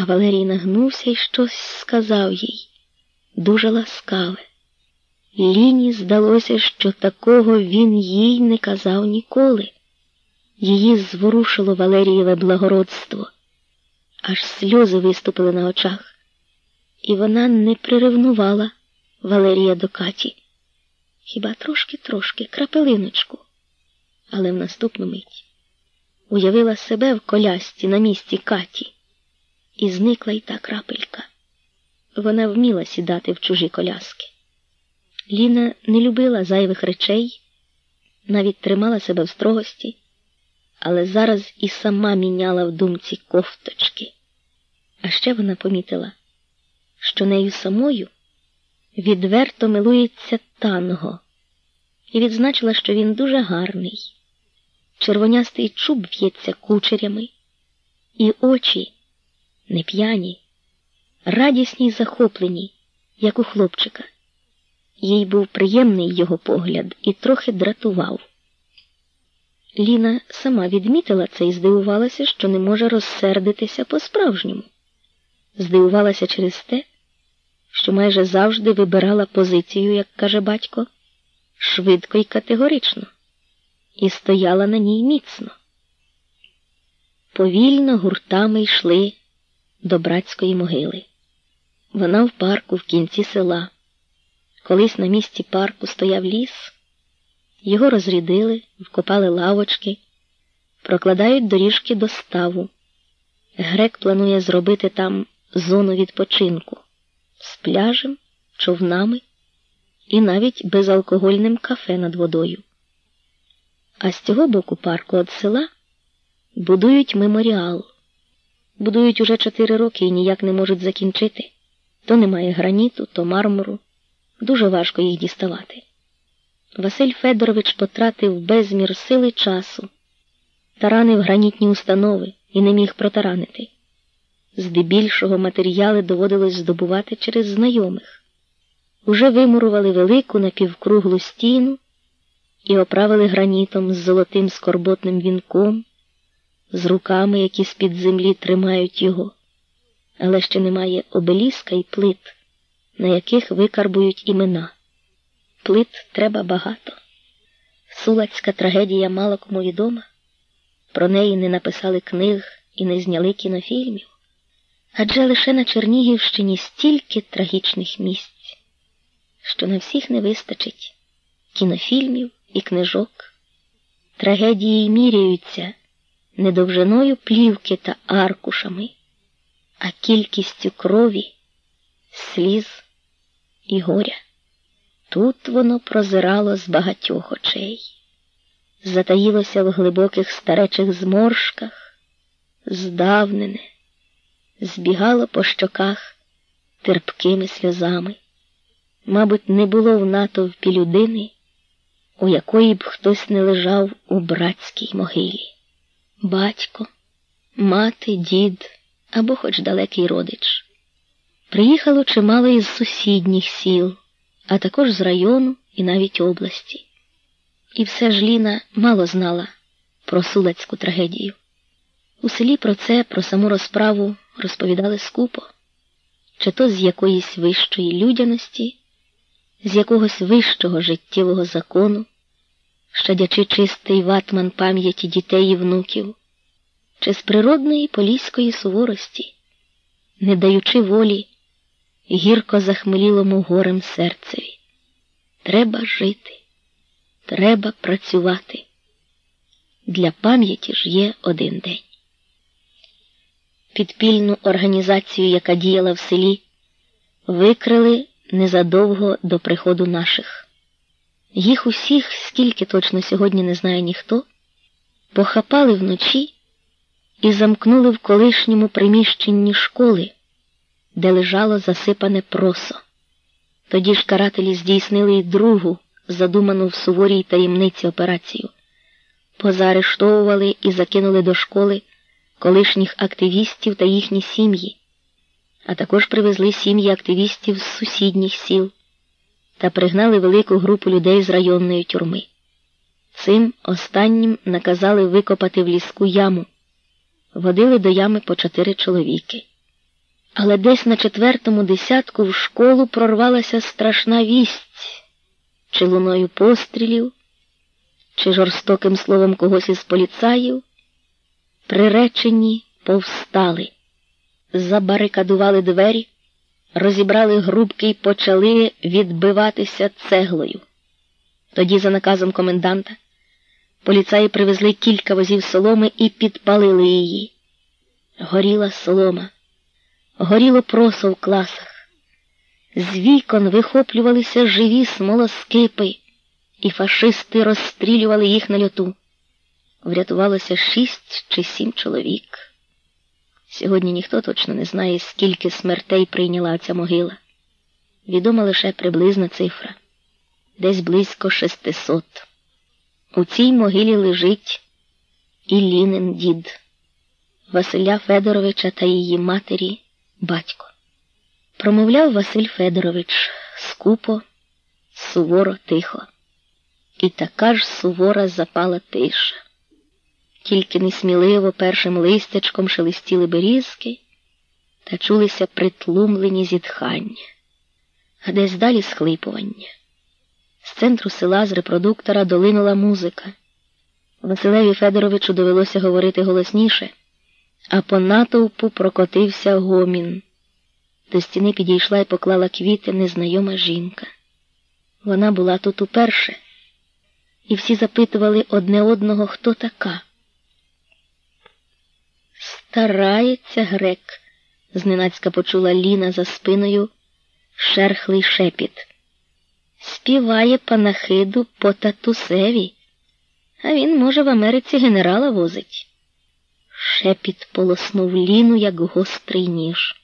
А Валерій нагнувся і щось сказав їй дуже ласкаве. Ліні здалося, що такого він їй не казав ніколи. Її зворушило Валерієве благородство, аж сльози виступили на очах, і вона не приревнувала Валерія до Каті. Хіба трошки-трошки, крапелиночку, але в наступну мить уявила себе в колясці на місці Каті, і зникла й та крапелька. Вона вміла сідати в чужі коляски. Ліна не любила зайвих речей, навіть тримала себе в строгості, але зараз і сама міняла в думці кофточки. А ще вона помітила, що нею самою відверто милується танго, і відзначила, що він дуже гарний. Червонястий чуб в'ється кучерями, і очі не п'яні, радісні й захоплені, як у хлопчика. Їй був приємний його погляд і трохи дратував. Ліна сама відмітила це і здивувалася, що не може розсердитися по-справжньому. Здивувалася через те, що майже завжди вибирала позицію, як каже батько, швидко і категорично, і стояла на ній міцно. Повільно гуртами йшли до братської могили. Вона в парку в кінці села. Колись на місці парку стояв ліс, його розрідили, вкопали лавочки, прокладають доріжки до ставу. Грек планує зробити там зону відпочинку з пляжем, човнами і навіть безалкогольним кафе над водою. А з цього боку парку від села будують меморіал. Будують уже чотири роки і ніяк не можуть закінчити. То немає граніту, то мармуру. Дуже важко їх діставати. Василь Федорович потратив безмір сили часу, таранив гранітні установи і не міг протаранити. Здебільшого матеріали доводилось здобувати через знайомих. Уже вимурували велику напівкруглу стіну і оправили гранітом з золотим скорботним вінком, з руками, які з-під землі тримають його, але ще немає обеліска і плит на яких викарбують імена. Плит треба багато. Сулацька трагедія мало кому відома, про неї не написали книг і не зняли кінофільмів, адже лише на Чернігівщині стільки трагічних місць, що на всіх не вистачить кінофільмів і книжок. Трагедії міряються не довжиною плівки та аркушами, а кількістю крові, сліз і горя. Тут воно прозирало з багатьох очей, затаїлося в глибоких старечих зморшках, здавнене, збігало по щоках терпкими сльозами. Мабуть, не було в натовпі людини, у якої б хтось не лежав у братській могилі. Батько, мати, дід або хоч далекий родич. Приїхало чимало із сусідніх сіл, а також з району і навіть області. І все ж Ліна мало знала про сулацьку трагедію. У селі про це, про саму розправу розповідали скупо, чи то з якоїсь вищої людяності, з якогось вищого життєвого закону, щадячи чистий ватман пам'яті дітей і внуків, чи з природної поліської суворості, не даючи волі гірко захмелілому горем серцеві. Треба жити, треба працювати. Для пам'яті ж є один день. Підпільну організацію, яка діяла в селі, викрили незадовго до приходу наших. Їх усіх, скільки точно сьогодні не знає ніхто, похапали вночі і замкнули в колишньому приміщенні школи де лежало засипане просо. Тоді ж карателі здійснили й другу, задуману в суворій таємниці операцію. Позаарештовували і закинули до школи колишніх активістів та їхні сім'ї, а також привезли сім'ї активістів з сусідніх сіл та пригнали велику групу людей з районної тюрми. Цим останнім наказали викопати в ліску яму, водили до ями по чотири чоловіки. Але десь на четвертому десятку в школу прорвалася страшна вість, чи луною пострілів, чи жорстоким словом когось із поліцаїв, приречені повстали, забарикадували двері, розібрали грубки і почали відбиватися цеглою. Тоді, за наказом коменданта, поліцаї привезли кілька возів соломи і підпалили її. Горіла солома, горіло просо в класах. З вікон вихоплювалися живі смолоскипи, і фашисти розстрілювали їх на льоту. Врятувалося шість чи сім чоловік. Сьогодні ніхто точно не знає, скільки смертей прийняла ця могила. Відома лише приблизна цифра десь близько шестисот. У цій могилі лежить Іллінин дід, Василя Федоровича та її матері батько. Промовляв Василь Федорович скупо, суворо, тихо. І така ж сувора запала тиша. Тільки несміливо першим листячком шелестіли берізки та чулися притлумлені зітхання, а десь далі схлипування. З центру села з репродуктора долинула музика. Василеві Федоровичу довелося говорити голосніше, а по натовпу прокотився гомін. До стіни підійшла і поклала квіти незнайома жінка. Вона була тут уперше, і всі запитували одне одного, хто така. Старається грек, зненацька почула Ліна за спиною шерхлий шепіт співає панахиду по татусеві, а він, може, в Америці генерала возить. Шепіт полоснув ліну, як гострий ніж.